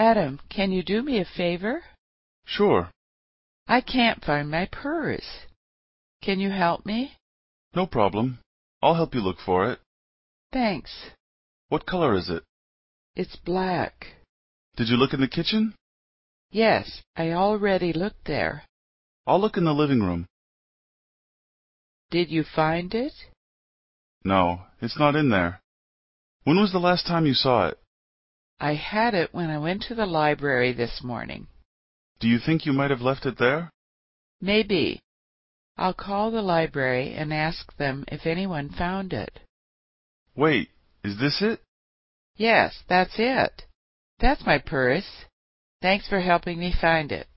Adam, can you do me a favor? Sure. I can't find my purse. Can you help me? No problem. I'll help you look for it. Thanks. What color is it? It's black. Did you look in the kitchen? Yes, I already looked there. I'll look in the living room. Did you find it? No, it's not in there. When was the last time you saw it? I had it when I went to the library this morning. Do you think you might have left it there? Maybe. I'll call the library and ask them if anyone found it. Wait, is this it? Yes, that's it. That's my purse. Thanks for helping me find it.